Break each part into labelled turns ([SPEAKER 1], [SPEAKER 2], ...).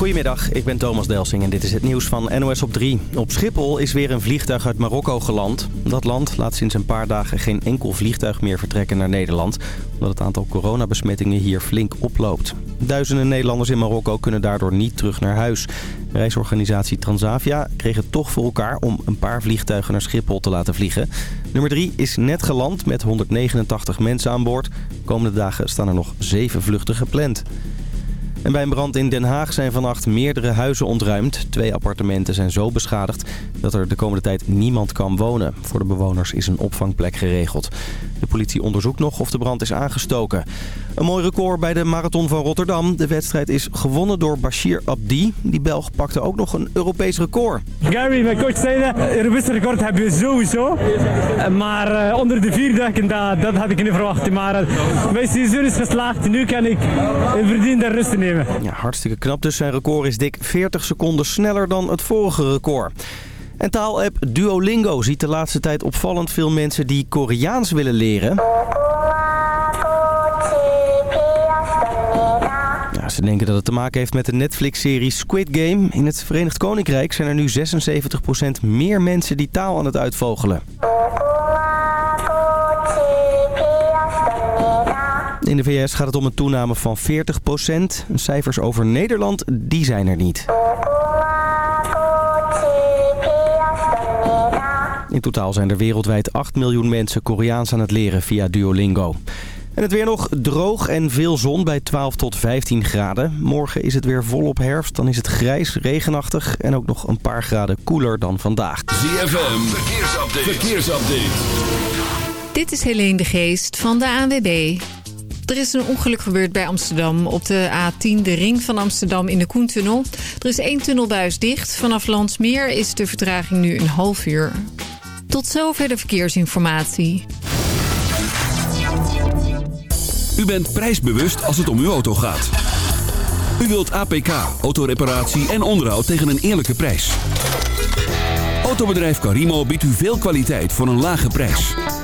[SPEAKER 1] Goedemiddag, ik ben Thomas Delsing en dit is het nieuws van NOS op 3. Op Schiphol is weer een vliegtuig uit Marokko geland. Dat land laat sinds een paar dagen geen enkel vliegtuig meer vertrekken naar Nederland... omdat het aantal coronabesmettingen hier flink oploopt. Duizenden Nederlanders in Marokko kunnen daardoor niet terug naar huis. Reisorganisatie Transavia kreeg het toch voor elkaar om een paar vliegtuigen naar Schiphol te laten vliegen. Nummer 3 is net geland met 189 mensen aan boord. De komende dagen staan er nog zeven vluchten gepland. En bij een brand in Den Haag zijn vannacht meerdere huizen ontruimd. Twee appartementen zijn zo beschadigd dat er de komende tijd niemand kan wonen. Voor de bewoners is een opvangplek geregeld. De politie onderzoekt nog of de brand is aangestoken. Een mooi record bij de Marathon van Rotterdam. De wedstrijd is gewonnen door Bashir Abdi. Die Belg pakte ook nog een Europees record.
[SPEAKER 2] Gary, mijn coach zei dat, Europees record hebben we sowieso. Maar uh, onder de vier dagen, dat, dat had ik niet verwacht. Maar uh, mijn seizoen is geslaagd. Nu kan ik een verdiende rust nemen.
[SPEAKER 1] Ja, hartstikke knap dus. Zijn record is dik 40 seconden sneller dan het vorige record. En taalapp Duolingo ziet de laatste tijd opvallend veel mensen die Koreaans willen leren. Ze denken dat het te maken heeft met de Netflix-serie Squid Game. In het Verenigd Koninkrijk zijn er nu 76% meer mensen die taal aan het uitvogelen. In de VS gaat het om een toename van 40%. Cijfers over Nederland, die zijn er niet. In totaal zijn er wereldwijd 8 miljoen mensen Koreaans aan het leren via Duolingo. En het weer nog droog en veel zon bij 12 tot 15 graden. Morgen is het weer volop herfst. Dan is het grijs, regenachtig en ook nog een paar graden koeler dan vandaag.
[SPEAKER 3] ZFM, verkeersupdate. verkeersupdate.
[SPEAKER 4] Dit is Helene de Geest van de ANWB. Er is een ongeluk gebeurd bij Amsterdam op de A10, de ring van Amsterdam in de Koentunnel. Er is één tunnelbuis dicht. Vanaf Landsmeer is de vertraging nu een half uur. Tot zover de verkeersinformatie.
[SPEAKER 3] U bent prijsbewust als het om uw auto gaat. U wilt APK, autoreparatie en onderhoud tegen een eerlijke prijs. Autobedrijf Carimo biedt u veel kwaliteit voor een lage prijs.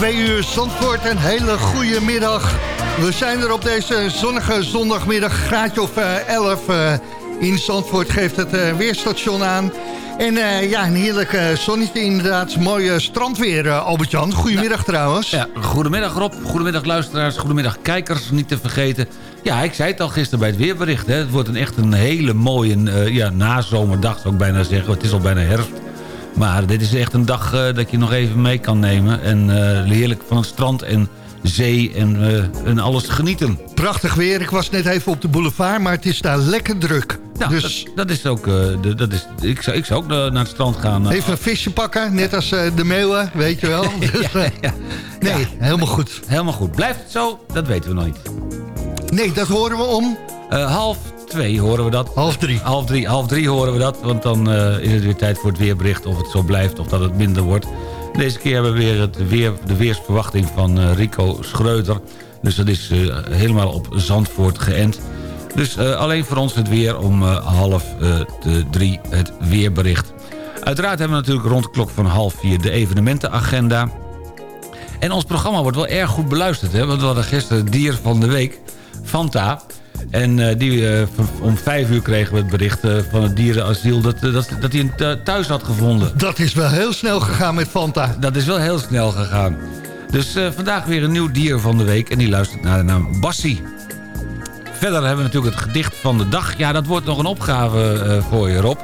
[SPEAKER 5] Twee uur Zandvoort, een hele goede middag. We zijn er op deze zonnige zondagmiddag, graadje of eh, 11 eh, in Zandvoort geeft het eh, weerstation aan. En ja, een heerlijk zonnetje inderdaad, mooi eh, strandweer, Albert-Jan. Goedemiddag trouwens.
[SPEAKER 6] Ja, goedemiddag Rob, goedemiddag luisteraars, goedemiddag kijkers, niet te vergeten. Ja, ik zei het al gisteren bij het weerbericht. Hè. Het wordt een echt een hele mooie ja, nazomerdag, zou ik bijna zeggen. Het is al bijna herfst. Maar dit is echt een dag eh, dat je nog even mee kan nemen. En eh, heerlijk van het strand en zee en, eh, en alles genieten.
[SPEAKER 5] Prachtig weer, ik was net even op de boulevard, maar het is daar lekker druk.
[SPEAKER 6] Nou,
[SPEAKER 5] dus
[SPEAKER 6] dat, dat is ook... dat is, ik, zou, ik zou ook naar het strand gaan.
[SPEAKER 5] even een visje pakken, net als de meeuwen, weet je wel. Dus,
[SPEAKER 6] ja,
[SPEAKER 5] nee, helemaal goed.
[SPEAKER 6] helemaal goed. Blijft het zo? Dat weten we nog niet.
[SPEAKER 5] Nee, dat horen we om
[SPEAKER 6] half twee horen we dat.
[SPEAKER 5] half drie.
[SPEAKER 6] Half drie, half drie horen we dat, want dan eh, is het weer tijd voor het weerbericht... of het zo blijft of dat het minder wordt. Deze keer hebben we weer, het weer de weersverwachting van eh, Rico Schreuder. Dus dat is eh, helemaal op Zandvoort geënt. Dus alleen voor ons het weer om half de drie het weerbericht. Uiteraard hebben we natuurlijk rond de klok van half vier de evenementenagenda... En ons programma wordt wel erg goed beluisterd. Hè? Want we hadden gisteren het dier van de week, Fanta. En eh, die, eh, om vijf uur kregen we het bericht van het dierenasiel... Dat, eh, dat, dat hij een thu- thuis had gevonden.
[SPEAKER 5] Dat is wel heel snel gegaan met Fanta.
[SPEAKER 6] Dat is wel heel snel gegaan. Dus vandaag weer een nieuw dier van de week. En die luistert naar de naam Bassie. Verder hebben we natuurlijk het gedicht van de dag. Ja, dat wordt nog een opgave voor je, Rob.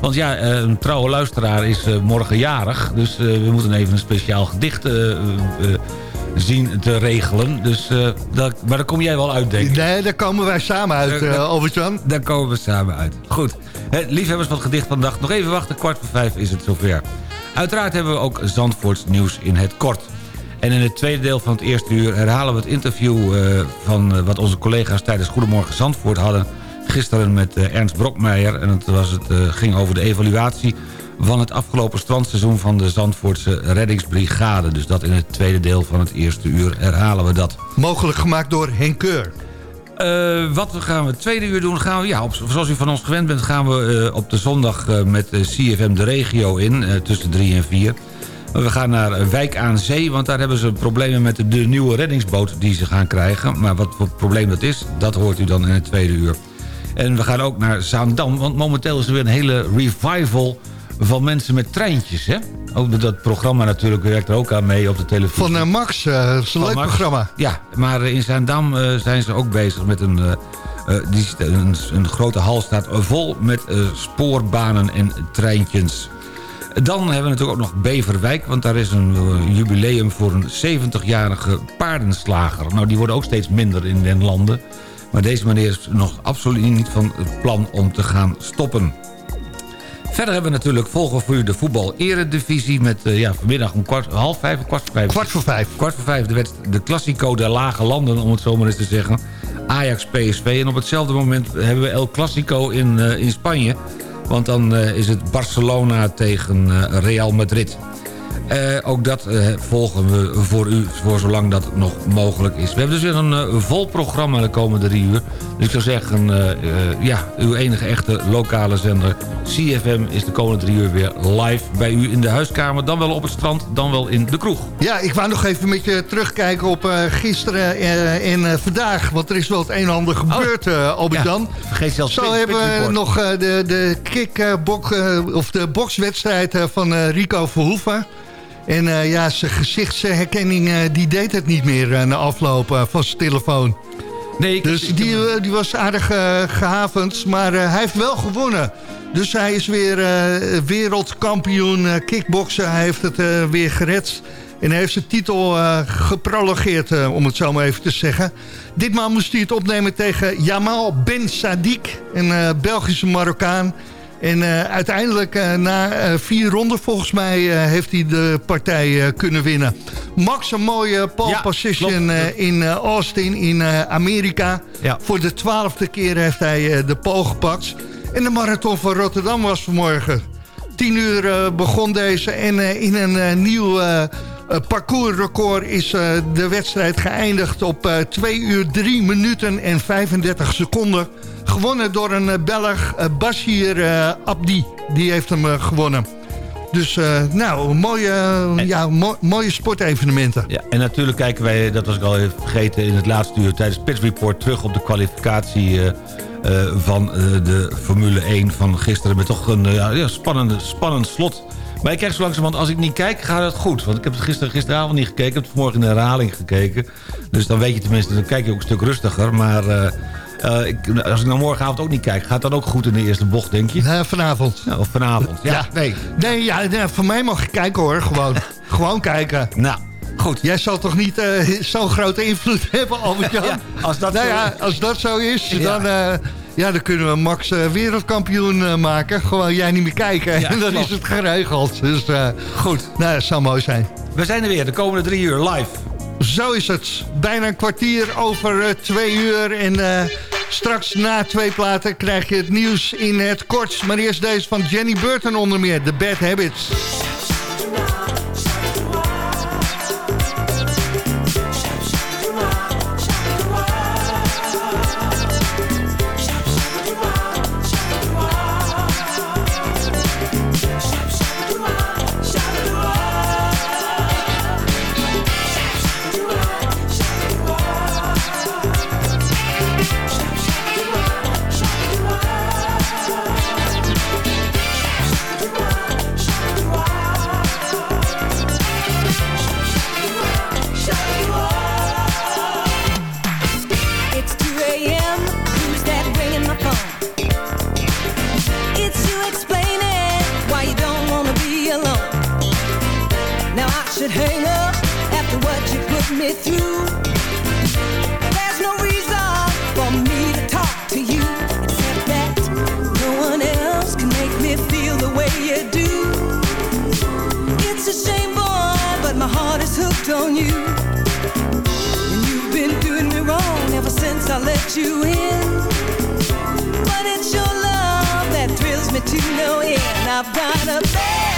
[SPEAKER 6] Want ja, een trouwe luisteraar is morgen jarig. Dus we moeten even een speciaal gedicht zien te regelen. Dus, eh, dat, maar daar kom jij wel uit, denk ik.
[SPEAKER 5] Nee, daar komen wij samen uit, Albert-Jan.
[SPEAKER 6] Daar komen we samen uit. Goed. Liefhebbers van het gedicht van de dag. Nog even wachten, kwart voor vijf is het zover. Uiteraard hebben we ook Zandvoorts nieuws in het kort. En in het tweede deel van het eerste uur herhalen we het interview... eh, van wat onze collega's tijdens Goedemorgen Zandvoort hadden... gisteren met Ernst Brokmeijer. En het, was het ging over de evaluatie van het afgelopen strandseizoen... van de Zandvoortse reddingsbrigade. Dus dat in het tweede deel van het eerste uur herhalen we dat.
[SPEAKER 5] Mogelijk gemaakt door Henk Keur.
[SPEAKER 6] Eh, wat gaan we het tweede uur doen? Gaan we, ja, op, zoals u van ons gewend bent, gaan we eh, op de zondag eh, met CFM de regio in, tussen drie en vier. We gaan naar Wijk aan Zee, want daar hebben ze problemen met de, de nieuwe reddingsboot die ze gaan krijgen. Maar wat voor probleem dat is, dat hoort u dan in het tweede uur. En we gaan ook naar Zaandam, want momenteel is er weer een hele revival van mensen met treintjes. Hè? Ook dat programma natuurlijk werkt er ook aan mee op de televisie.
[SPEAKER 5] Van eh, Max, eh, dat is een
[SPEAKER 6] Van
[SPEAKER 5] leuk
[SPEAKER 6] Max.
[SPEAKER 5] programma.
[SPEAKER 6] Ja, maar in Zaandam eh, zijn ze ook bezig met een... eh, eh, die, een, een grote hal staat vol met eh, spoorbanen en treintjes. Dan hebben we natuurlijk ook nog Beverwijk... want daar is een eh, jubileum voor een 70-jarige paardenslager. Nou, die worden ook steeds minder in den landen. Maar deze meneer is nog absoluut niet van het plan om te gaan stoppen. Verder hebben we natuurlijk volgen voor u de voetbal-eredivisie... met eh, ja, vanmiddag om kwart, half vijf, kwart voor vijf.
[SPEAKER 5] Kwart voor vijf.
[SPEAKER 6] Kwart voor vijf de, de Classico der lage landen, om het zo maar eens te zeggen. Ajax-PSV. En op hetzelfde moment hebben we El Clasico in, eh, in Spanje. Want dan eh, is het Barcelona tegen Real Madrid. Eh, ook dat eh, volgen we voor u, voor zolang dat nog mogelijk is. We hebben dus weer een eh, vol programma de komende drie uur. Dus ik zou zeggen, ja, uw enige echte lokale zender CFM... is de komende drie uur weer live bij u in de huiskamer. Dan wel op het strand, dan wel in de kroeg.
[SPEAKER 5] Ja, ik wou nog even met je terugkijken op gisteren en vandaag. Want er is wel het een en ander gebeurd, eh Albert-Jan.
[SPEAKER 6] Ja, vergeet zelfs
[SPEAKER 5] Zo hebben we nog de, de kickbok, eh, of de bokswedstrijd van Rico Verhoeven. En eh, ja, zijn gezichtsherkenning eh, die deed het niet meer eh, na afloop van zijn telefoon.
[SPEAKER 6] Nee, ik,
[SPEAKER 5] Dus
[SPEAKER 6] ik-
[SPEAKER 5] die, die was aardig eh, gehavend, maar hij heeft wel gewonnen. Dus hij is weer wereldkampioen kickboksen. Hij heeft het weer gered. En hij heeft zijn titel eh, geprologeerd, om het zo maar even te zeggen. Ditmaal moest hij het opnemen tegen Jamal Ben Sadiq, een Belgische Marokkaan. En eh, uiteindelijk, eh, na eh, vier ronden volgens mij, heeft hij de partij kunnen winnen. Max, een mooie pole
[SPEAKER 6] Ja,
[SPEAKER 5] position in Austin in Amerika.
[SPEAKER 6] Ja.
[SPEAKER 5] Voor de twaalfde keer heeft hij de pole gepakt. En de marathon van Rotterdam was vanmorgen. 10 uur begon deze en in een nieuw parcoursrecord is eh, de wedstrijd geëindigd op eh 2 uur 3 minuten en 35 seconden. Gewonnen door een eh, Belg, eh, Bashir eh, Abdi. Die heeft hem eh, gewonnen. Dus eh, nou, mooie, eh, ja, mo- mooie sportevenementen.
[SPEAKER 6] Ja, en natuurlijk kijken wij, dat was ik al even vergeten in het laatste uur tijdens Pits Report terug op de kwalificatie eh, eh, van eh, de Formule 1 van gisteren. Met toch een eh, ja, spannende, spannend slot. Maar ik krijg zo langzaam, want als ik niet kijk, gaat het goed. Want ik heb het gisteren, gisteravond niet gekeken, ik heb het vanmorgen in de herhaling gekeken. Dus dan weet je tenminste, dan kijk je ook een stuk rustiger. Maar eh, eh, ik, als ik nou morgenavond ook niet kijk, gaat dan ook goed in de eerste bocht, denk je?
[SPEAKER 5] Eh, vanavond.
[SPEAKER 6] Ja, of vanavond. Ja,
[SPEAKER 5] Ja.
[SPEAKER 6] nee.
[SPEAKER 5] Nee, ja, nee, voor mij mag je kijken hoor, gewoon. gewoon kijken.
[SPEAKER 6] Nou, goed.
[SPEAKER 5] Jij zal toch niet eh, zo'n grote invloed hebben, Albert-Jan?
[SPEAKER 6] Ja, als dat
[SPEAKER 5] nou
[SPEAKER 6] zo
[SPEAKER 5] ja, als dat zo is, dan, ja, dan kunnen we Max eh, wereldkampioen eh, maken. Gewoon jij niet meer kijken.
[SPEAKER 6] Ja,
[SPEAKER 5] en dan
[SPEAKER 6] klopt.
[SPEAKER 5] is het geregeld. Dus eh,
[SPEAKER 6] Goed.
[SPEAKER 5] nou, dat zou mooi zijn.
[SPEAKER 6] We zijn er weer, de komende drie uur live.
[SPEAKER 5] Zo is het. Bijna een kwartier over twee uur. En straks na twee platen krijg je het nieuws in het kort. Maar eerst deze van Jenny Burton onder meer. The Bad Habits.
[SPEAKER 7] Should hang up after what you put me through. There's no reason for me to talk to you except that no one else can make me feel the way you do. It's a shame, boy, but my heart is hooked on you. And you've been doing me wrong ever since I let you in. But it's your love that thrills me to no end. I've got a bad,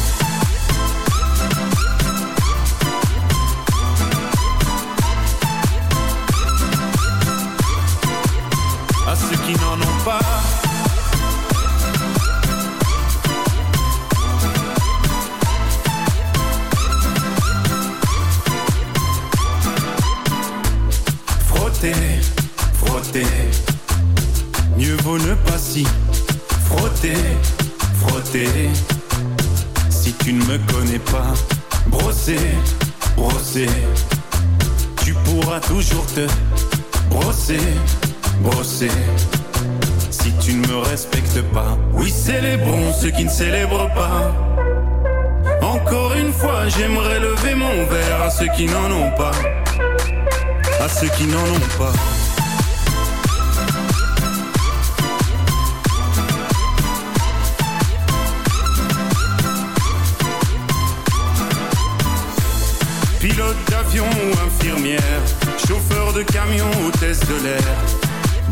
[SPEAKER 8] Encore une fois, j'aimerais lever mon verre à ceux qui n'en ont pas. À ceux qui n'en ont pas. Pilote d'avion ou infirmière, chauffeur de camion, hôtesse de l'air,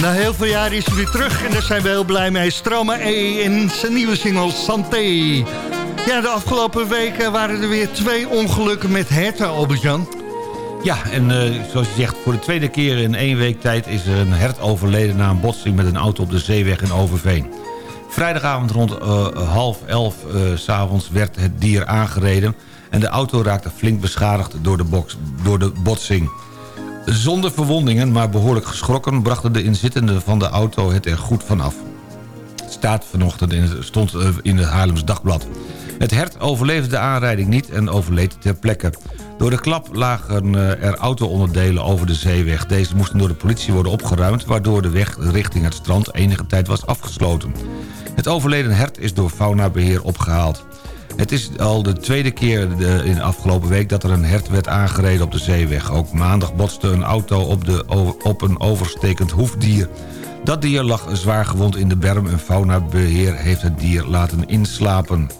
[SPEAKER 5] Na heel veel jaren is hij weer terug en daar zijn we heel blij mee. Stroma E en zijn nieuwe single Santé. Ja, de afgelopen weken waren er weer twee ongelukken met herten, Albert-Jan.
[SPEAKER 6] Ja, en eh, zoals je zegt, voor de tweede keer in één week tijd... is een hert overleden na een botsing met een auto op de zeeweg in Overveen. Vrijdagavond rond eh, half elf eh, s s'avonds werd het dier aangereden... en de auto raakte flink beschadigd door de botsing. Zonder verwondingen, maar behoorlijk geschrokken... brachten de inzittenden van de auto het er goed vanaf. Staat vanochtend in, het- stond eh, in het Haarlems Dagblad. Het hert overleefde de aanrijding niet en overleed ter plekke. Door de klap lagen eh, er auto-onderdelen over de zeeweg. Deze moesten door de politie worden opgeruimd... waardoor de weg richting het strand enige tijd was afgesloten. Het overleden hert is door faunabeheer opgehaald. Het is al de tweede keer in de afgelopen week dat er een hert werd aangereden op de zeeweg. Ook maandag botste een auto op, de, op een overstekend hoefdier. Dat dier lag zwaar gewond in de berm en faunabeheer heeft het dier laten inslapen.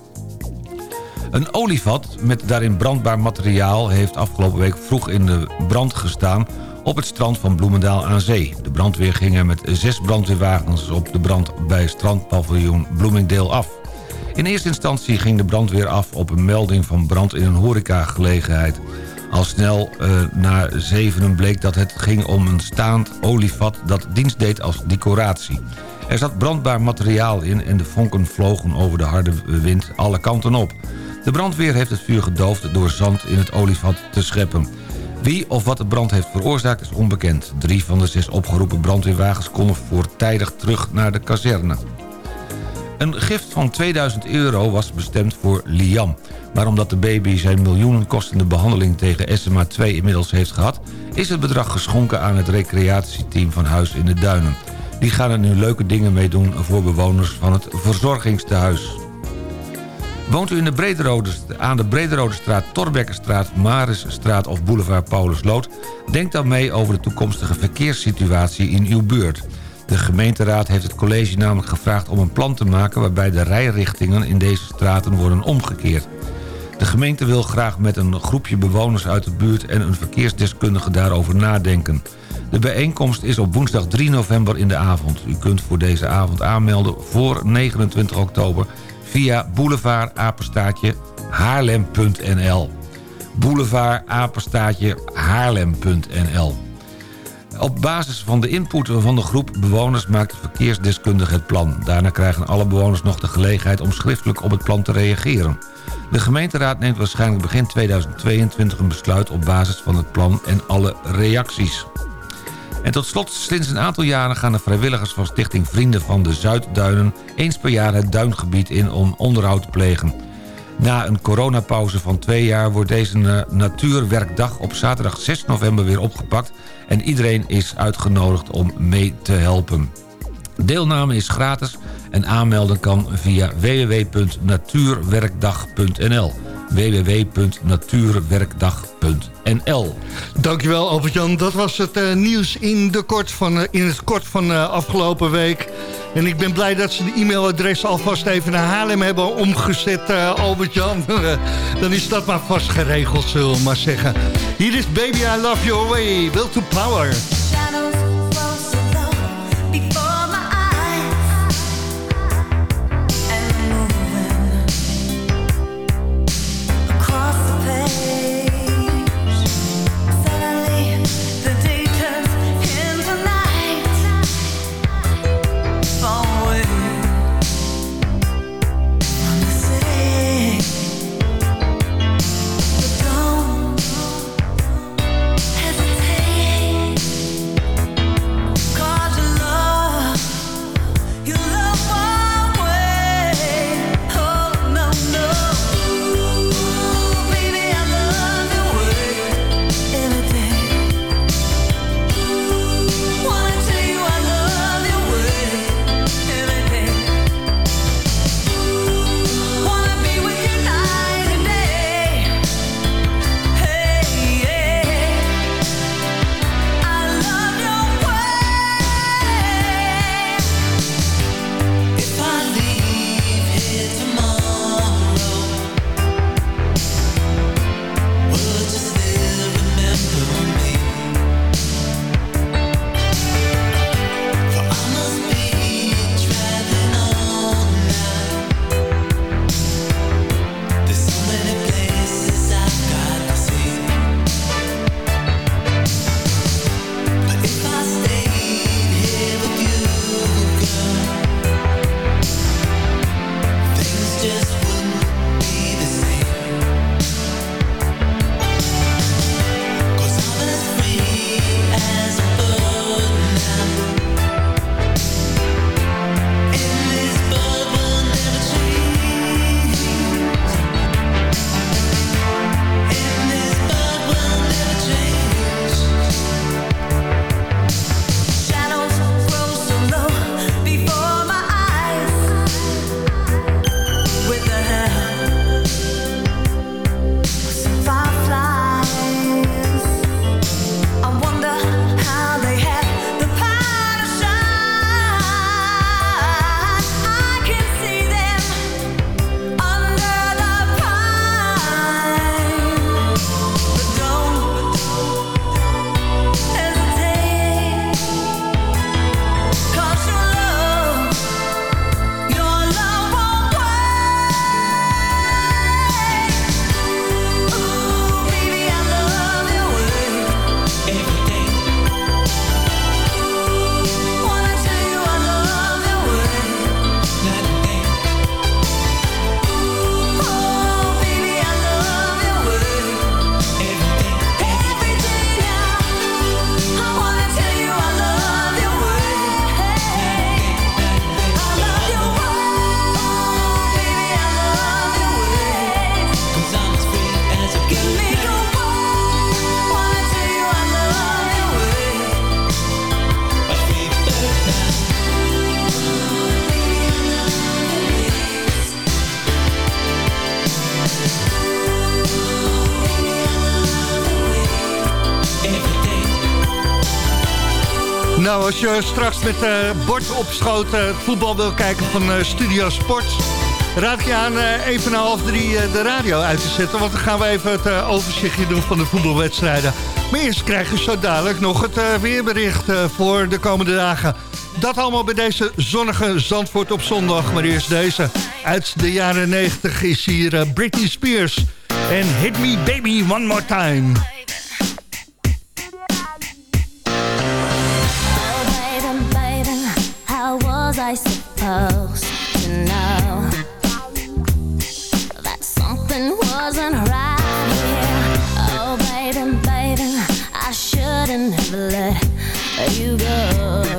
[SPEAKER 6] Een olievat met daarin brandbaar materiaal... heeft afgelopen week vroeg in de brand gestaan... op het strand van Bloemendaal aan zee. De brandweer ging er met zes brandweerwagens op de brand... bij strandpaviljoen Bloemingdale af. In eerste instantie ging de brandweer af op een melding van brand in een horecagelegenheid. Al snel eh, na zevenen bleek dat het ging om een staand olievat dat dienst deed als decoratie. Er zat brandbaar materiaal in en de vonken vlogen over de harde wind alle kanten op. De brandweer heeft het vuur gedoofd door zand in het olievat te scheppen. Wie of wat de brand heeft veroorzaakt is onbekend. Drie van de zes opgeroepen brandweerwagens konden voortijdig terug naar de kazerne. Een gift van 2000 euro was bestemd voor Liam. Maar omdat de baby zijn miljoenen kostende behandeling tegen SMA 2 inmiddels heeft gehad... is het bedrag geschonken aan het recreatieteam van Huis in de Duinen. Die gaan er nu leuke dingen mee doen voor bewoners van het verzorgingstehuis. Woont u in de Brederode, aan de Brederode straat, Torbekkenstraat, Marisstraat of Boulevard Paulusloot? Denk dan mee over de toekomstige verkeerssituatie in uw buurt. De gemeenteraad heeft het college namelijk gevraagd om een plan te maken... waarbij de rijrichtingen in deze straten worden omgekeerd. De gemeente wil graag met een groepje bewoners uit de buurt... en een verkeersdeskundige daarover nadenken. De bijeenkomst is op woensdag 3 november in de avond. U kunt voor deze avond aanmelden voor 29 oktober... via boulevard apenstaatje haarlem.nl. Haarlem.nl. Op basis van de input van de groep bewoners maakt de verkeersdeskundige het plan. Daarna krijgen alle bewoners nog de gelegenheid om schriftelijk op het plan te reageren. De gemeenteraad neemt waarschijnlijk begin 2022 een besluit op basis van het plan en alle reacties. En tot slot, sinds een aantal jaren gaan de vrijwilligers van Stichting Vrienden van de Zuidduinen... eens per jaar het duingebied in om onderhoud te plegen. Na een coronapauze van twee jaar wordt deze eh, natuurwerkdag op zaterdag 6 november weer opgepakt... en iedereen is uitgenodigd om mee te helpen. Deelname is gratis en aanmelden kan via www.natuurwerkdag.nl www.natuurwerkdag.nl
[SPEAKER 5] Dankjewel Albert-Jan. Dat was het eh, nieuws in, de kort van, eh, in het kort van eh, afgelopen week. En ik ben blij dat ze de e-mailadres alvast even naar Haarlem hebben omgezet, eh, Albert-Jan. Dan is dat maar vast geregeld, zullen we maar zeggen. Hier is Baby I Love Your Way, Will to Power. Nou, als je straks met eh bord op schoot eh, voetbal wil kijken van eh, Studio Sport... raad ik je aan even na half drie de radio uit te zetten... want dan gaan we even het overzichtje doen van de voetbalwedstrijden. Maar eerst krijg je zo dadelijk nog het weerbericht voor de komende dagen. Dat allemaal bij deze zonnige Zandvoort op zondag. Maar eerst deze. Uit de jaren 90 is hier Britney Spears. En Hit Me Baby One More Time.
[SPEAKER 9] To know that something wasn't right here? Oh, baby, baby, I shouldn't have let you go.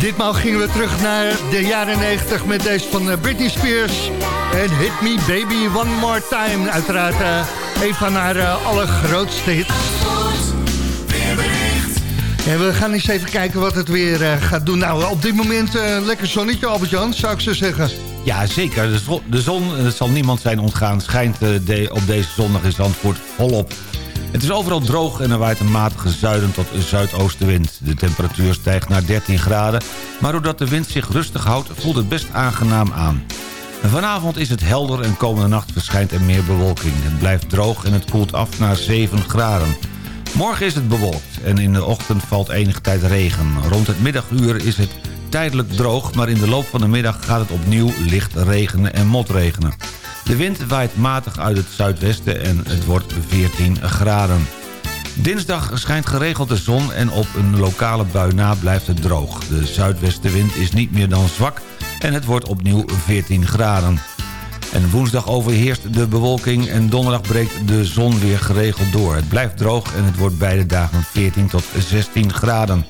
[SPEAKER 5] Ditmaal gingen we terug naar de jaren 90 met deze van eh, Britney Spears. En Hit Me Baby One More Time. Uiteraard eh, een van haar eh, allergrootste hits. En we gaan eens even kijken wat het weer gaat doen. Nou, op dit moment eh, lekker zonnetje, Albert-Jan, zou ik zo zeggen.
[SPEAKER 6] Ja, zeker. De zon, het zal niemand zijn ontgaan, schijnt de, op deze zondag in Zandvoort volop. Het is overal droog en er waait een matige zuiden tot zuidoostenwind. De temperatuur stijgt naar 13 graden, maar doordat de wind zich rustig houdt... voelt het best aangenaam aan. Vanavond is het helder en komende nacht verschijnt er meer bewolking. Het blijft droog en het koelt af naar 7 graden. Morgen is het bewolkt en in de ochtend valt enige tijd regen. Rond het middaguur is het tijdelijk droog... maar in de loop van de middag gaat het opnieuw licht regenen en motregenen. De wind waait matig uit het zuidwesten en het wordt 14 graden. Dinsdag schijnt geregeld de zon en op een lokale bui na blijft het droog. De zuidwestenwind is niet meer dan zwak en het wordt opnieuw 14 graden. En woensdag overheerst de bewolking en donderdag breekt de zon weer geregeld door. Het blijft droog en het wordt beide dagen 14 tot 16 graden.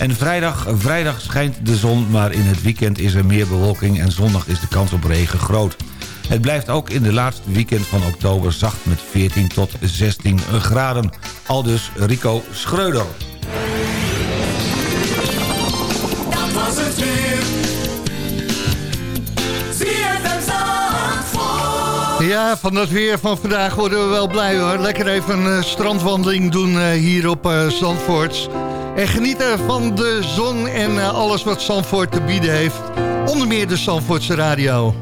[SPEAKER 6] En vrijdag, vrijdag schijnt de zon, maar in het weekend is er meer bewolking... en zondag is de kans op regen groot. Het blijft ook in de laatste weekend van oktober zacht met 14 tot 16 graden. Aldus Rico Schreuder.
[SPEAKER 10] Dat was het weer.
[SPEAKER 7] Ja, van dat weer van vandaag worden we wel blij hoor. Lekker even een eh, strandwandeling doen eh, hier op eh, Zandvoort. En genieten van de zon en eh, alles wat Zandvoort te bieden heeft. Onder meer de Zandvoortse radio.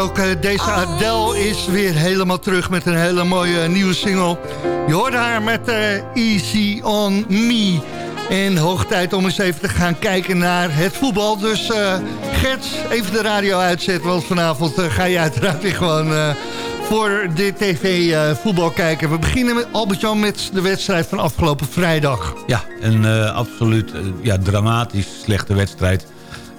[SPEAKER 7] Ook eh, deze Adele is weer helemaal terug met een hele mooie nieuwe single. Je hoort haar met eh, Easy on Me. En hoog tijd om eens even te gaan kijken naar het voetbal. Dus eh, Gert, even de radio uitzetten. Want vanavond eh, ga je uiteraard weer gewoon eh, voor de tv eh, voetbal kijken. We beginnen met Albert-Jan met de wedstrijd van afgelopen vrijdag.
[SPEAKER 6] Ja, een eh, absoluut eh, ja, dramatisch slechte wedstrijd.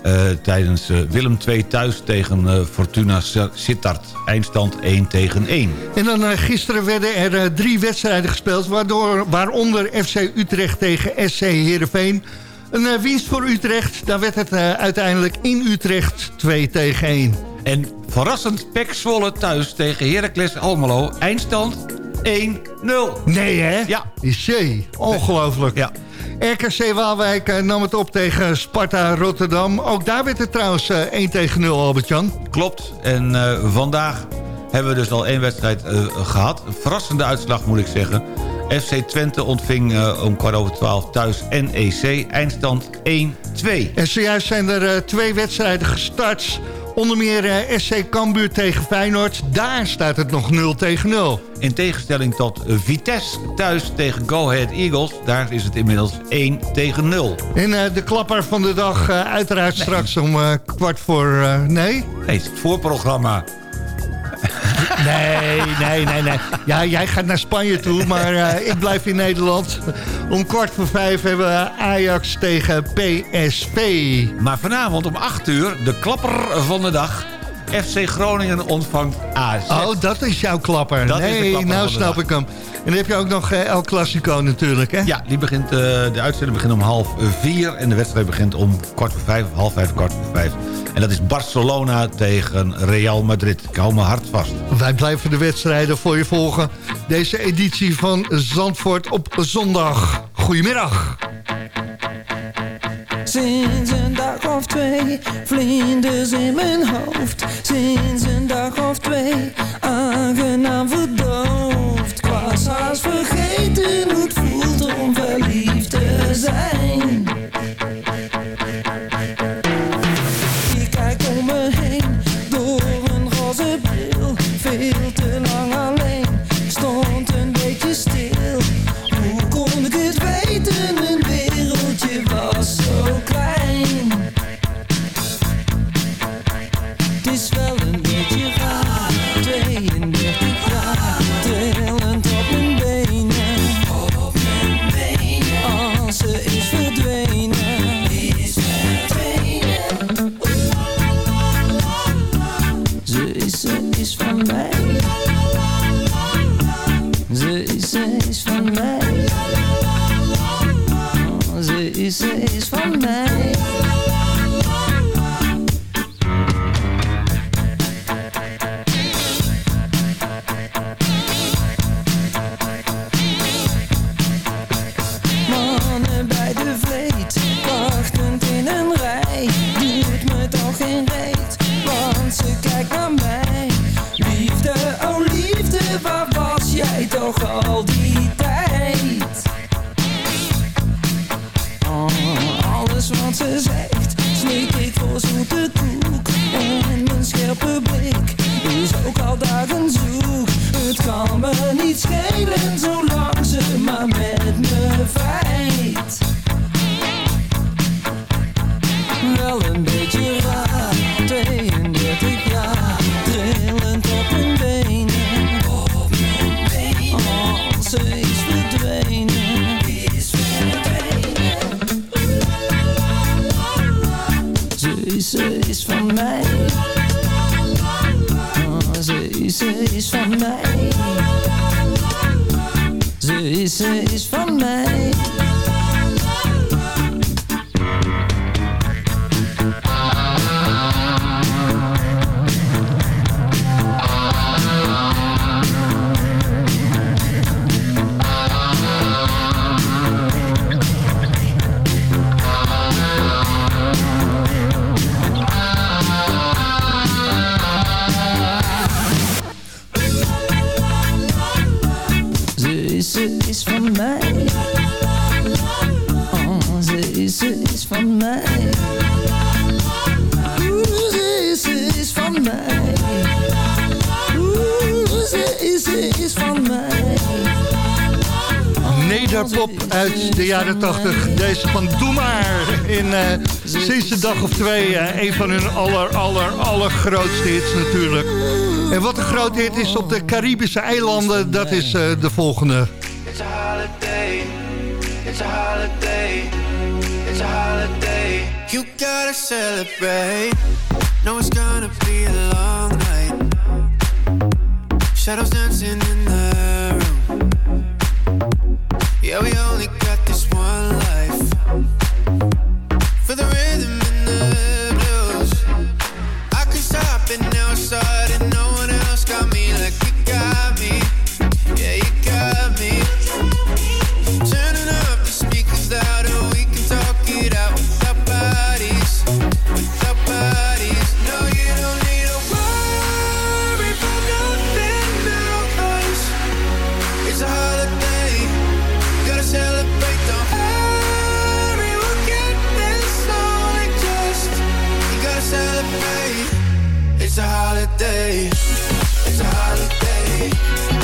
[SPEAKER 6] Eh, tijdens eh, Willem II thuis tegen eh, Fortuna Sittard. Eindstand 1 tegen 1.
[SPEAKER 7] En dan gisteren werden er drie wedstrijden gespeeld... Waardoor, waaronder FC Utrecht tegen SC Heerenveen. Een winst voor Utrecht. Daar werd het uiteindelijk in Utrecht 2 tegen 1.
[SPEAKER 6] En verrassend Pek Zwolle thuis tegen Heracles Almelo. Eindstand 1-0.
[SPEAKER 7] Nee, hè?
[SPEAKER 6] Ja.
[SPEAKER 7] Jee, ongelooflijk.
[SPEAKER 6] Ja.
[SPEAKER 7] RKC Waalwijk nam het op tegen Sparta Rotterdam. Ook daar werd het trouwens eh, 1 tegen 0, Albert-Jan.
[SPEAKER 6] Klopt. En vandaag hebben we dus al één wedstrijd eh, gehad. Een verrassende uitslag moet ik zeggen. FC Twente ontving om kwart over twaalf thuis NEC. Eindstand 1-2.
[SPEAKER 7] En zojuist zijn er twee wedstrijden gestart. Onder meer eh, SC Cambuur tegen Feyenoord. Daar staat het nog 0 tegen 0.
[SPEAKER 6] In tegenstelling tot Vitesse thuis tegen Go Ahead Eagles. Daar is het inmiddels 1 tegen 0.
[SPEAKER 7] En eh, de klapper van de dag eh, uiteraard straks om kwart voor... nee?
[SPEAKER 6] Nee, het voorprogramma.
[SPEAKER 5] Nee, nee, nee, nee. Ja, jij gaat naar Spanje toe, maar eh, ik blijf in Nederland. Om kwart voor vijf hebben we Ajax tegen PSV.
[SPEAKER 6] Maar vanavond om 8 uur, de klapper van de dag... FC Groningen ontvangt AZ.
[SPEAKER 5] Oh, dat is jouw klapper.
[SPEAKER 6] Dat
[SPEAKER 5] nee,
[SPEAKER 6] klapper
[SPEAKER 5] nou snap
[SPEAKER 6] dag.
[SPEAKER 5] ik hem. En dan heb je ook nog eh, El Clasico natuurlijk, hè?
[SPEAKER 6] Ja, die begint, eh, de uitzending begint om half vier... en de wedstrijd begint om kwart voor vijf, half vijf, kwart voor vijf. En dat is Barcelona tegen Real Madrid. Ik hou me hard vast.
[SPEAKER 5] Wij blijven de wedstrijden voor je volgen. Deze editie van Zandvoort op zondag. Goedemiddag.
[SPEAKER 11] Sinds een dag of twee, vlinders in mijn hoofd. Sinds een dag of twee, aangenaam verdoofd. Ik was vergeten hoe het voelt om verliefd te zijn. Is, is van mij.
[SPEAKER 5] Nederpop uit de jaren 80. Deze van Doe Maar. In, eh, sinds een dag of twee eh, een van hun aller, aller, allergrootste hits natuurlijk. En wat een groot hit is op de Caribische eilanden, dat is eh, de volgende.
[SPEAKER 10] It's a holiday. It's a holiday. It's a holiday. You gotta celebrate. No, it's gonna be a long night. Shadows dancing in the. Yeah, we only celebrate. It's a holiday. It's a holiday.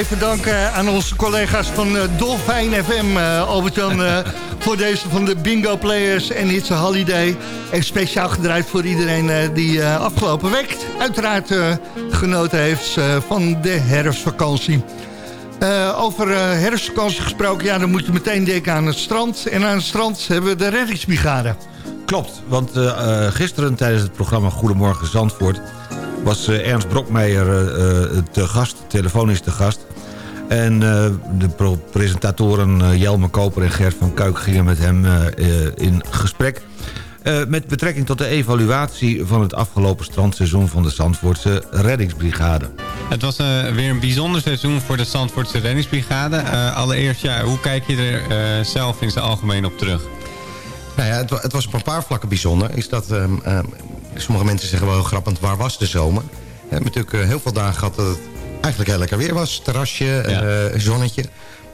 [SPEAKER 5] Even dank eh, aan onze collega's van eh, Dolfijn FM, eh, Albert-Jan, eh, voor deze van de Bingo Players en It's a Holiday. En speciaal gedraaid voor iedereen eh, die eh, afgelopen week uiteraard eh, genoten heeft eh, van de herfstvakantie. Eh, over eh, herfstvakantie gesproken, ja, dan moet je meteen denken aan het strand. En aan het strand hebben we de reddingsbrigade.
[SPEAKER 6] Klopt, want eh, eh, gisteren tijdens het programma Goedemorgen Zandvoort... was eh, Ernst Brokmeijer eh, eh, te gast, telefonisch te gast. En eh, de presentatoren eh, Jelme Koper en Gert van Kuik gingen met hem eh, eh, in gesprek... Eh, met betrekking tot de evaluatie van het afgelopen strandseizoen... van de Zandvoortse reddingsbrigade.
[SPEAKER 12] Het was eh, weer een bijzonder seizoen voor de Zandvoortse reddingsbrigade. Eh, allereerst, ja, hoe kijk je er eh, zelf in zijn algemeen op terug?
[SPEAKER 13] Nou ja, het, het was op een paar vlakken bijzonder. Is dat, ehm, ehm, sommige mensen zeggen wel heel grappig, waar was de zomer? We hebben natuurlijk eh, heel veel dagen gehad dat het eigenlijk heel lekker weer was. Terrasje, eh, zonnetje.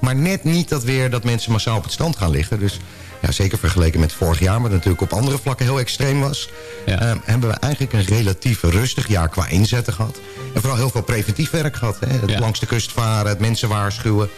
[SPEAKER 13] Maar net niet dat weer dat mensen massaal op het strand gaan liggen. Dus ja, zeker vergeleken met vorig jaar, wat natuurlijk op andere vlakken heel extreem was... ehm, hebben we eigenlijk een relatief rustig jaar qua inzetten gehad. En vooral heel veel preventief werk gehad. Hè? Het
[SPEAKER 12] Ja.
[SPEAKER 13] langs de kust varen, het mensen waarschuwen.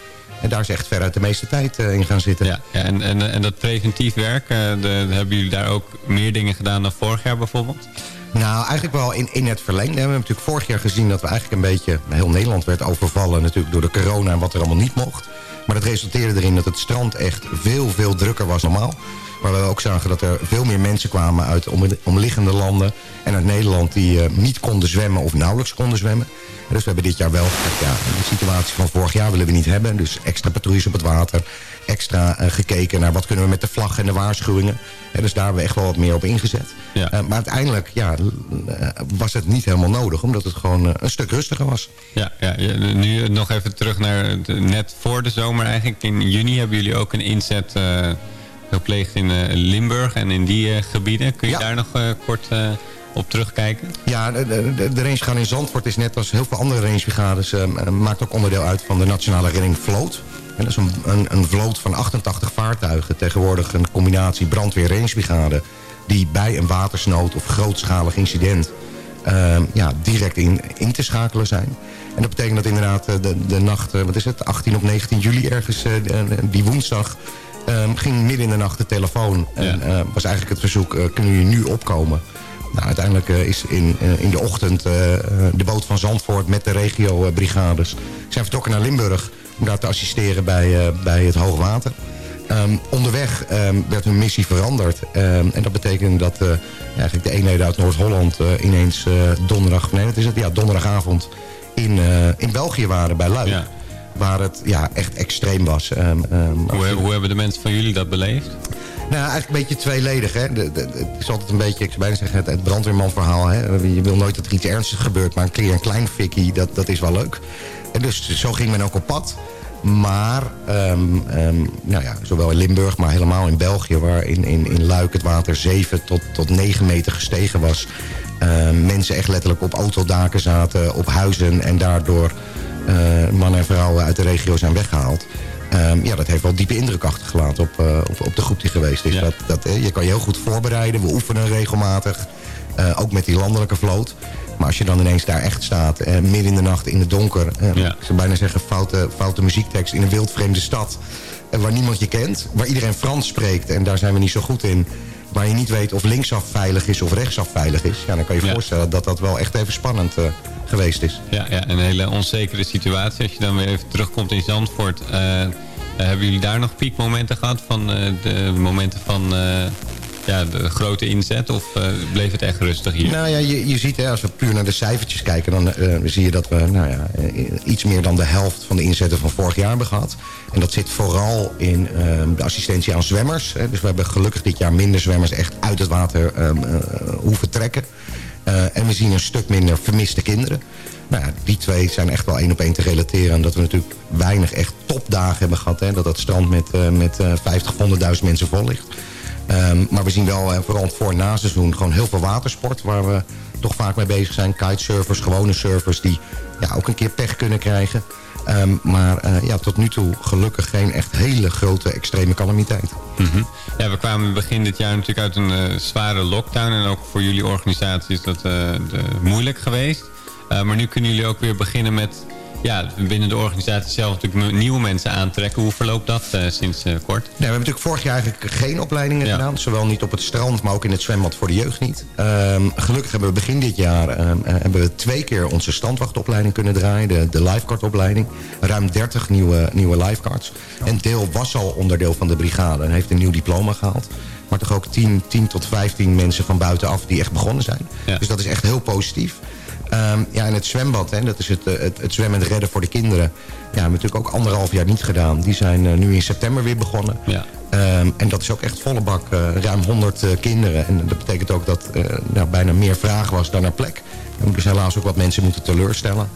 [SPEAKER 13] En daar is echt veruit de meeste tijd eh, in gaan zitten.
[SPEAKER 12] Ja, ja, en, en, en dat preventief werk, eh, de, hebben jullie daar ook meer dingen gedaan dan vorig jaar bijvoorbeeld?
[SPEAKER 13] Nou, eigenlijk wel in, in het verlengde. We hebben natuurlijk vorig jaar gezien dat we eigenlijk een beetje... heel Nederland werd overvallen natuurlijk door de corona en wat er allemaal niet mocht. Maar dat resulteerde erin dat het strand echt veel, veel drukker was normaal. Waar we ook zagen dat er veel meer mensen kwamen uit om, omliggende landen... en uit Nederland die eh, niet konden zwemmen of nauwelijks konden zwemmen. En dus we hebben dit jaar wel gezegd, ja, de situatie van vorig jaar willen we niet hebben. Dus extra patrouilles op het water, extra eh, gekeken naar wat kunnen we met de vlag en de waarschuwingen. En dus daar hebben we echt wel wat meer op ingezet.
[SPEAKER 12] Ja.
[SPEAKER 13] Eh, maar uiteindelijk ja, was het niet helemaal nodig, omdat het gewoon een stuk rustiger was.
[SPEAKER 12] Ja, ja, nu nog even terug naar net voor de zomer eigenlijk. In juni hebben jullie ook een inzet gepleegd in eh, Limburg en in die eh, gebieden. Kun je daar nog eh, kort op terugkijken?
[SPEAKER 13] Ja, de, de, de, de rangebrigade in Zandvoort is net als heel veel andere rangebrigades... eh, eh, maakt ook onderdeel uit van de Nationale Redding Vloot. En dat is een, een, een vloot van 88 vaartuigen. Tegenwoordig een combinatie brandweer rangebrigade... die bij een watersnood of grootschalig incident... eh, ja, direct in, in te schakelen zijn. En dat betekent dat inderdaad de, de nacht, wat is het, 18 of 19 juli ergens, die woensdag... eh, ging midden in de nacht de telefoon. En eh, was eigenlijk het verzoek, eh, kunnen jullie nu opkomen? Nou, uiteindelijk eh, is in, in de ochtend de boot van Zandvoort met de regio-brigades... zijn vertrokken naar Limburg om daar te assisteren bij, bij het hoogwater. Ehm, onderweg ehm, werd hun missie veranderd. En dat betekent dat eigenlijk de eenheden uit Noord-Holland... ineens donderdag, nee, dat is het, ja, donderdagavond in, in België waren bij Luik. Waar het ja, echt extreem was. Ehm, ehm,
[SPEAKER 12] Hoe, hoe hebben de mensen van jullie dat beleefd?
[SPEAKER 13] nou, eigenlijk een beetje tweeledig. Hè. De, de- het is altijd een beetje, ik zou bijna zeggen, het, het brandweermanverhaal. Hè. Je wil nooit dat er iets ernstigs gebeurt, maar een keer een klein fikkie, dat, dat is wel leuk. En dus zo ging men ook op pad. Maar, ehm, nou ja, zowel in Limburg, maar helemaal in België... waar in, in, in Luik het water 7 tot, tot 9 meter gestegen was... mensen echt letterlijk op autodaken zaten, op huizen... en daardoor mannen en vrouwen uit de regio zijn weggehaald. Ehm, ja, dat heeft wel diepe indruk achtergelaten op, eh, op, op de groep die geweest is. Dat, dat, eh, je kan je heel goed voorbereiden. We oefenen regelmatig. eh, ook met die landelijke vloot. Maar als je dan ineens daar echt staat, eh, midden in de nacht in het donker... eh, ik zou bijna zeggen foute, foute muziektekst in een wildvreemde stad... eh, waar niemand je kent, waar iedereen Frans spreekt... en daar zijn we niet zo goed in... waar je niet weet of linksaf veilig is of rechtsaf veilig is... Ja, dan kan je je voorstellen dat dat wel echt even spannend eh, geweest is.
[SPEAKER 12] Ja, ja, een hele onzekere situatie. Als je dan weer even terugkomt in Zandvoort. eh, hebben jullie daar nog piekmomenten gehad? Van eh, de momenten van eh, ja, de grote inzet? Of eh, bleef het echt rustig hier?
[SPEAKER 13] Nou ja, je, je ziet, hè, als we puur naar de cijfertjes kijken... dan eh, zie je dat we nou ja, eh, iets meer dan de helft van de inzetten van vorig jaar hebben gehad. En dat zit vooral in ehm, de assistentie aan zwemmers. Hè. Dus we hebben gelukkig dit jaar minder zwemmers echt uit het water ehm, eh, hoeven trekken. En we zien een stuk minder vermiste kinderen. Nou ja, die twee zijn echt wel één op één te relateren. En dat we natuurlijk weinig echt topdagen hebben gehad. Hè. Dat dat strand met, eh, met eh, 50 of 100.000 mensen vol ligt. Ehm, maar we zien wel, eh, vooral voor- en na-seizoen, gewoon heel veel watersport... waar we toch vaak mee bezig zijn. Kitesurfers, gewone surfers die ja, ook een keer pech kunnen krijgen. Ehm, maar eh, ja, tot nu toe gelukkig geen echt hele grote extreme calamiteit.
[SPEAKER 12] Mhm. Ja, we kwamen begin dit jaar natuurlijk uit een eh, zware lockdown. En ook voor jullie organisatie is dat de, moeilijk geweest. Maar nu kunnen jullie ook weer beginnen met... Ja, binnen de organisatie zelf natuurlijk nieuwe mensen aantrekken. Hoe verloopt dat eh, sinds eh, kort?
[SPEAKER 13] We hebben natuurlijk vorig jaar eigenlijk geen opleidingen gedaan. Zowel niet op het strand, maar ook in het zwembad voor de jeugd niet. Ehm, gelukkig hebben we begin dit jaar ehm, eh, hebben we twee keer onze standwachtopleiding kunnen draaien. De, de lifeguardopleiding. Ruim 30 nieuwe, nieuwe lifeguards. En deel was al onderdeel van de brigade en heeft een nieuw diploma gehaald. Maar toch ook 10, 10 tot 15 mensen van buitenaf die echt begonnen zijn. Dus dat is echt heel positief. Ehm, ja, en het zwembad, hè, dat is het, eh, het, het zwemmen en redden voor de kinderen. Ja, hebben we natuurlijk ook anderhalf jaar niet gedaan. Die zijn eh, nu in september weer begonnen.
[SPEAKER 12] Ja.
[SPEAKER 13] Ehm, en dat is ook echt volle bak, eh, ruim 100 eh, kinderen. En dat betekent ook dat eh nou, bijna meer vraag was dan er plek. Hebben dus helaas ook wat mensen moeten teleurstellen.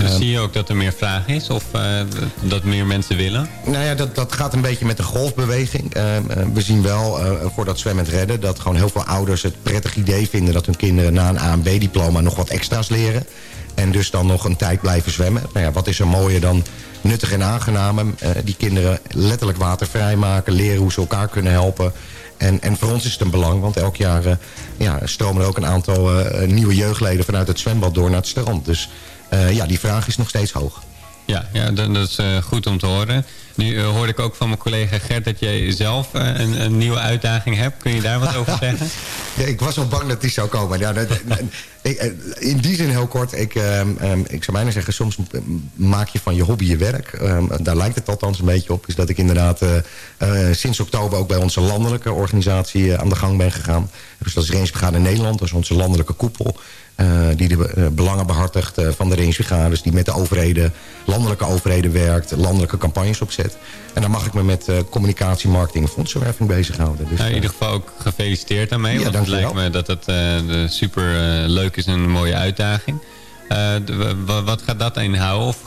[SPEAKER 12] Dus
[SPEAKER 13] Ehm,
[SPEAKER 12] zie je ook dat er meer vraag is? Of eh, dat meer mensen willen?
[SPEAKER 13] nou ja, dat, dat gaat een beetje met de golfbeweging. Eh, we zien wel eh, voor dat zwemmen en redden... dat gewoon heel veel ouders het prettig idee vinden... dat hun kinderen na een A- en B-diploma nog wat extra's leren. En dus dan nog een tijd blijven zwemmen. Nou ja, wat is er mooier dan nuttig en aangenaam... eh, die kinderen letterlijk watervrij maken... leren hoe ze elkaar kunnen helpen... En, en voor ons is het een belang, want elk jaar eh, ja, stromen er ook een aantal eh, nieuwe jeugdleden vanuit het zwembad door naar het strand. Dus eh, ja, die vraag is nog steeds hoog.
[SPEAKER 12] Ja, ja dat, dat is eh, goed om te horen. Nu eh, hoorde ik ook van mijn collega Gert dat jij zelf eh, een, een nieuwe uitdaging hebt. Kun je daar wat over zeggen?
[SPEAKER 13] Ja, ik was al bang dat die zou komen. Ik, eh, in die zin heel kort. Ik, ehm, ik zou bijna zeggen, soms maak je van je hobby je werk. Ehm, daar lijkt het althans een beetje op. Is dat ik inderdaad sinds oktober ook bij onze landelijke organisatie aan de gang ben gegaan. Dus dat is Rangebrigade Nederland. Dat is onze landelijke koepel. die de belangen behartigt eh, van de rangebrigades. Die met de overheden, landelijke overheden werkt. Landelijke campagnes opzet. En dan mag ik me met eh, communicatie, marketing en fondsenwerving bezighouden. Dus,
[SPEAKER 12] Nou, in
[SPEAKER 13] eh,
[SPEAKER 12] ieder geval ook gefeliciteerd daarmee.
[SPEAKER 13] Ja,
[SPEAKER 12] want het lijkt me dat het eh, super leuk is en een mooie uitdaging. Wat gaat dat inhouden? Of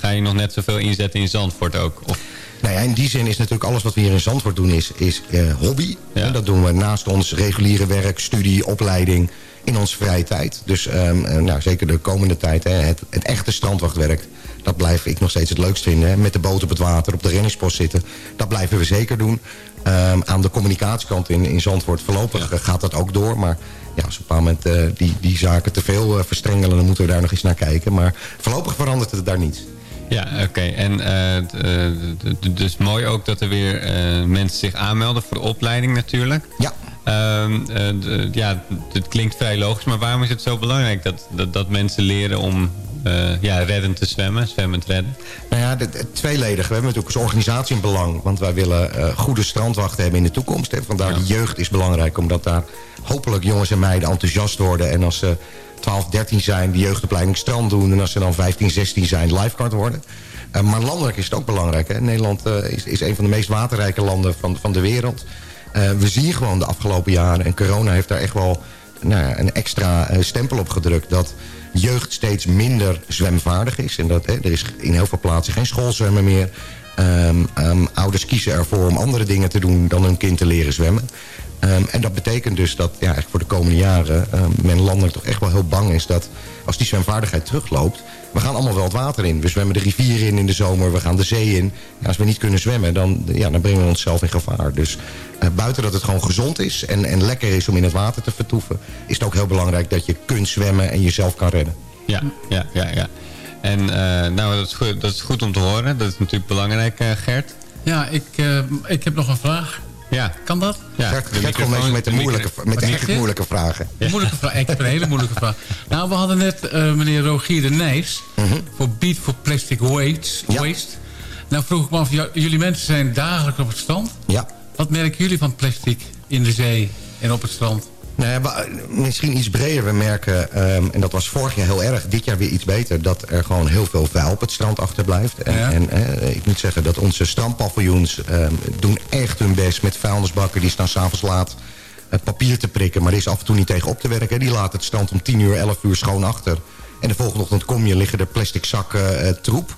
[SPEAKER 12] ga je nog net zoveel inzetten in Zandvoort ook? Of,
[SPEAKER 13] Nou ja, in die zin is natuurlijk alles wat we hier in Zandvoort doen is, is hobby. En dat doen we naast ons reguliere werk, studie, opleiding in onze vrije tijd. Dus ehm, eh, nou, zeker de komende tijd, hè, het, het echte strandwachtwerk... dat blijf ik nog steeds het leukst vinden. Hè. Met de boot op het water, op de reddingspost zitten. Dat blijven we zeker doen. Ehm, aan de communicatiekant in, in Zandvoort voorlopig eh, gaat dat ook door. Maar ja, als op een moment eh, die, die zaken te veel verstrengelen... dan moeten we daar nog eens naar kijken. Maar voorlopig verandert het daar niets.
[SPEAKER 12] ja, oké. En dus mooi ook dat er weer mensen zich aanmelden voor de opleiding natuurlijk.
[SPEAKER 13] Ja.
[SPEAKER 12] Ehm, eh, d- ja, het klinkt vrij logisch, maar waarom is het zo belangrijk dat, dat, dat mensen leren om eh, ja, reddend te zwemmen, zwemmend redden?
[SPEAKER 13] Nou ja, de, de- tweeledig. We hebben natuurlijk als organisatie een belang. Want wij willen eh, goede strandwachten hebben in de toekomst. Hè. Vandaar de jeugd is belangrijk. Omdat daar hopelijk jongens en meiden enthousiast worden. En als ze 12, 13 zijn, de jeugdopleiding strand doen. En als ze dan 15, 16 zijn, lifeguard worden. Eh, maar landelijk is het ook belangrijk. Hè. Nederland eh, is, is een van de meest waterrijke landen van, van de wereld. Eh, we zien gewoon de afgelopen jaren... en corona heeft daar echt wel nou een extra eh, stempel op gedrukt... dat jeugd steeds minder zwemvaardig is. En dat, hè, er is in heel veel plaatsen geen schoolzwemmen meer. Ehm, ehm, ouders kiezen ervoor om andere dingen te doen dan hun kind te leren zwemmen. Ehm, en dat betekent dus dat ja, eigenlijk voor de komende jaren ehm, men landelijk toch echt wel heel bang is dat als die zwemvaardigheid terugloopt, we gaan allemaal wel het water in. We zwemmen de rivier in in de zomer, we gaan de zee in. Ja, als we niet kunnen zwemmen, dan, ja, dan brengen we onszelf in gevaar. Dus eh, buiten dat het gewoon gezond is en, en lekker is om in het water te vertoeven, is het ook heel belangrijk dat je kunt zwemmen en jezelf kan redden.
[SPEAKER 12] Ja, ja, ja, ja. En eh, nou, dat is, goed, dat is goed om te horen. Dat is natuurlijk belangrijk, eh, Gert.
[SPEAKER 14] Ja, ik, eh, ik heb nog een vraag.
[SPEAKER 12] Ja.
[SPEAKER 14] Kan dat?
[SPEAKER 12] Ja,
[SPEAKER 13] Gert, meestal met de, moeilijke, met de echt moeilijke vragen.
[SPEAKER 14] Moeilijke vraag. Ik heb een hele moeilijke vraag. Nou, we hadden net eh, meneer Rogier de Nijs
[SPEAKER 13] Mhm.
[SPEAKER 14] voor Beat for Plastic Waste. waste. Nou vroeg ik me af, jullie mensen zijn dagelijks op het strand.
[SPEAKER 13] Ja.
[SPEAKER 14] Wat merken jullie van plastic in de zee en op het strand?
[SPEAKER 13] Nou ja, eh, misschien iets breder. We merken, ehm, en dat was vorig jaar heel erg, dit jaar weer iets beter... dat er gewoon heel veel vuil op het strand achterblijft. En,
[SPEAKER 14] Ja.
[SPEAKER 13] en eh, ik moet zeggen dat onze strandpaviljoens ehm, doen echt hun best... met vuilnisbakken, die staan s'avonds laat eh, papier te prikken... maar er is af en toe niet tegen op te werken. Die laten het strand om 10 uur, 11 uur schoon achter. En de volgende ochtend kom je, liggen er plastic zakken troep...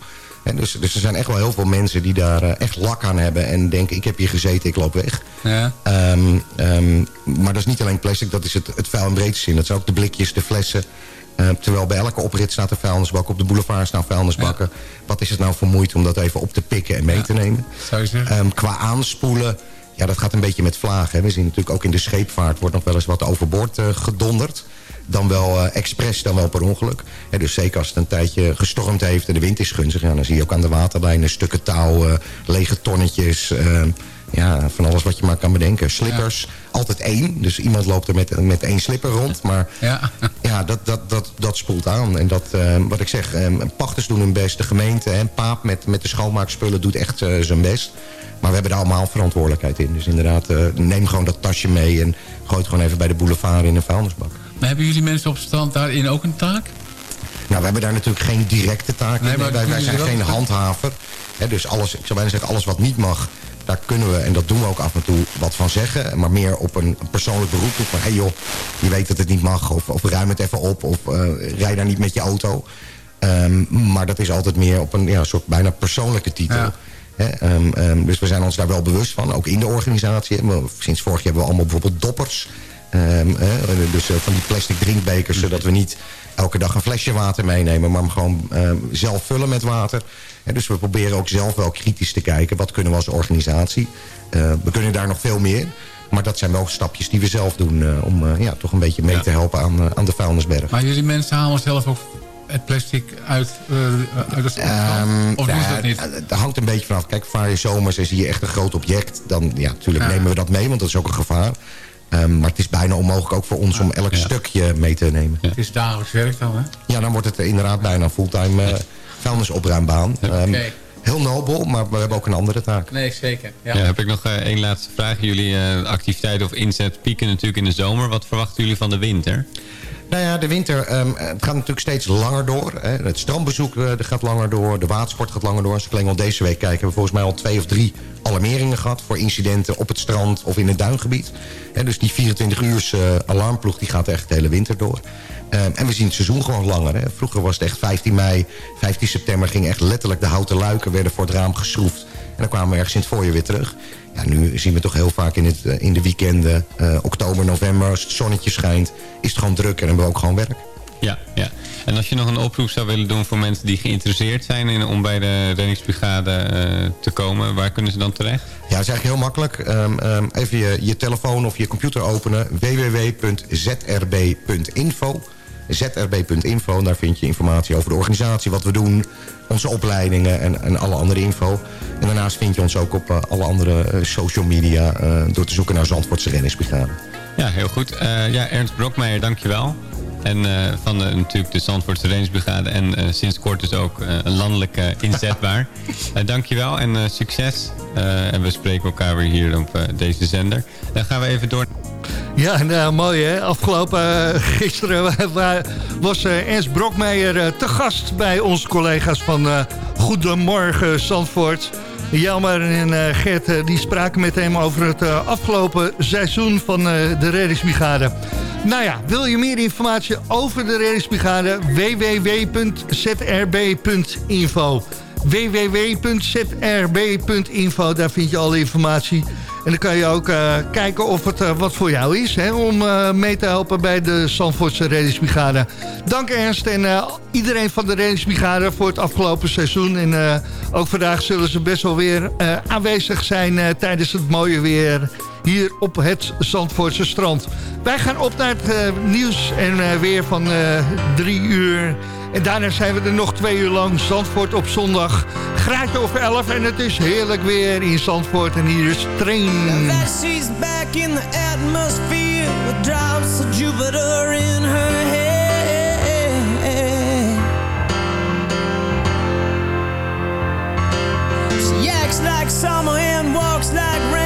[SPEAKER 13] En dus, dus er zijn echt wel heel veel mensen die daar eh, echt lak aan hebben... en denken, ik heb hier gezeten, ik loop weg.
[SPEAKER 14] Ja.
[SPEAKER 13] Ehm, ehm, maar dat is niet alleen plastic, dat is het, het vuil in breedste zin. Dat zijn ook de blikjes, de flessen. Eh, terwijl bij elke oprit staat een vuilnisbak. Op de boulevard staan vuilnisbakken. Wat is het nou voor moeite om dat even op te pikken en mee te nemen?
[SPEAKER 14] Zou je zeggen?
[SPEAKER 13] Ehm, qua aanspoelen, ja, dat gaat een beetje met vlagen. hè. We zien natuurlijk ook in de scheepvaart wordt nog wel eens wat overboord eh, gedonderd. Dan wel eh, expres, dan wel per ongeluk. Hè, dus zeker als het een tijdje gestormd heeft en de wind is gunstig... Ja, dan zie je ook aan de waterlijnen stukken touw, eh, lege tonnetjes... ja, van alles wat je maar kan bedenken. Slippers, altijd één. Dus iemand loopt er met, met één slipper rond. Maar
[SPEAKER 14] Ja.
[SPEAKER 13] ja, dat, dat, dat, dat spoelt aan. En dat, wat ik zeg, pachters doen hun best. De gemeente en Paap met, met de schoonmaakspullen doet echt zijn best. Maar we hebben er allemaal verantwoordelijkheid in. Dus inderdaad, eh, neem gewoon dat tasje mee... en gooi het gewoon even bij de boulevard in een vuilnisbak.
[SPEAKER 14] Maar hebben jullie mensen op strand daarin ook een taak?
[SPEAKER 13] Nou, we hebben daar natuurlijk geen directe taak in.
[SPEAKER 14] Nee, maar
[SPEAKER 13] wij, zijn geen handhaver. Hè, dus alles, ik zou bijna zeggen, alles wat niet mag... daar kunnen we, en dat doen we ook af en toe, wat van zeggen. Maar meer op een, een persoonlijk beroep. Van, hé hey joh, je weet dat het niet mag. Of, of ruim het even op. Of eh, rij daar niet met je auto. Ehm, maar dat is altijd meer op een ja, soort bijna persoonlijke titel.
[SPEAKER 14] Ja.
[SPEAKER 13] Ehm, ehm, dus we zijn ons daar wel bewust van. Ook in de organisatie. Sinds vorig jaar hebben we allemaal bijvoorbeeld doppers. Ehm, dus eh, van die plastic drinkbekers. Zodat we niet elke dag een flesje water meenemen. Maar hem gewoon zelf vullen met water. Dus we proberen ook zelf wel kritisch te kijken. Wat kunnen we als organisatie? Eh, we kunnen daar nog veel meer. Maar dat zijn wel stapjes die we zelf doen. eh, om ja, toch een beetje mee te helpen aan, aan de vuilnisberg.
[SPEAKER 14] Maar jullie mensen halen zelf ook het plastic uit, eh, uit het strand?
[SPEAKER 13] Ehm,
[SPEAKER 14] of doen ze
[SPEAKER 13] ja,
[SPEAKER 14] dat niet?
[SPEAKER 13] Het hangt een beetje vanaf. Kijk, vaar je zomers en zie je echt een groot object... dan ja, natuurlijk
[SPEAKER 14] Ja.
[SPEAKER 13] nemen we dat mee, want dat is ook een gevaar. Ehm, maar het is bijna onmogelijk ook voor ons om elk stukje mee te nemen.
[SPEAKER 14] Het is dagelijks werk dan, hè?
[SPEAKER 13] Ja, dan wordt het inderdaad bijna een fulltime eh vuilnisopruimbaan. Ehm,
[SPEAKER 14] Oké.
[SPEAKER 13] Heel nobel, maar we hebben ook een andere taak.
[SPEAKER 14] Nee, zeker. Ja.
[SPEAKER 12] Ja, heb ik nog eh, één laatste vraag. Jullie eh, activiteiten of inzet pieken natuurlijk in de zomer. Wat verwachten jullie van de winter?
[SPEAKER 13] Nou ja, de winter ehm, het gaat natuurlijk steeds langer door. Hè. Het strandbezoek eh, gaat langer door. De watersport gaat langer door. Als ik alleen al deze week kijk, hebben we volgens mij al twee of drie alarmeringen gehad... voor incidenten op het strand of in het duingebied. Dus die 24 uur alarmploeg die gaat echt de hele winter door. Ehm, en we zien het seizoen gewoon langer. Hè. Vroeger was het echt 15 mei, 15 september... ging echt letterlijk de houten luiken werden voor het raam geschroefd. En dan kwamen we ergens in het voorjaar weer terug. Ja, nu zien we toch heel vaak in, het, eh, in de weekenden, eh, oktober, november... als het zonnetje schijnt, is het gewoon druk en hebben we ook gewoon werk.
[SPEAKER 12] Ja, ja. En als je nog een oproep zou willen doen voor mensen die geïnteresseerd zijn... In, om bij de reddingsbrigade eh, te komen, waar kunnen ze dan terecht?
[SPEAKER 13] Ja, dat is eigenlijk heel makkelijk. Ehm, ehm, even je, je telefoon of je computer openen. www.zrb.info zrb.info. Daar vind je informatie over de organisatie, wat we doen... onze opleidingen en, en alle andere info. En daarnaast vind je ons ook op eh, alle andere eh, social media... eh, door te zoeken naar Zandvoortse Reddingsbrigade.
[SPEAKER 12] Ja, heel goed. Ja, Ernst Brokmeijer, dankjewel. En eh, van de, natuurlijk de Zandvoortse Reddingsbrigade en eh, sinds kort dus ook eh, een landelijke inzetbaar. uh, dankjewel en uh, succes. Uh, en we spreken elkaar weer hier op uh, deze zender. Dan gaan we even door.
[SPEAKER 5] Ja, nou, mooi hè. Afgelopen uh, gisteren was uh, Ernst Brokmeijer uh, te gast bij onze collega's van Goedemorgen Zandvoort. Jelmer en Gert die spraken met hem over het afgelopen seizoen van de reddingsbrigade. Nou ja, wil je meer informatie over de reddingsbrigade? www.zrb.info www.zrb.info, daar vind je alle informatie. En dan kan je ook uh, kijken of het uh, wat voor jou is... Hè, om uh, mee te helpen bij de Zandvoortse reddingsbrigade. Dank Ernst en iedereen van de reddingsbrigade voor het afgelopen seizoen. En ook vandaag zullen ze best wel weer aanwezig zijn tijdens het mooie weer... hier op het Zandvoortse strand. Wij gaan op naar het nieuws en weer van drie uur... En daarna zijn we er nog twee uur lang. Zandvoort op zondag. Graadje over 11 en het is heerlijk weer in Zandvoort. En hier is Train.
[SPEAKER 11] She's back in the atmosphere. With drops of Jupiter in her head. She acts like summer and walks like rain.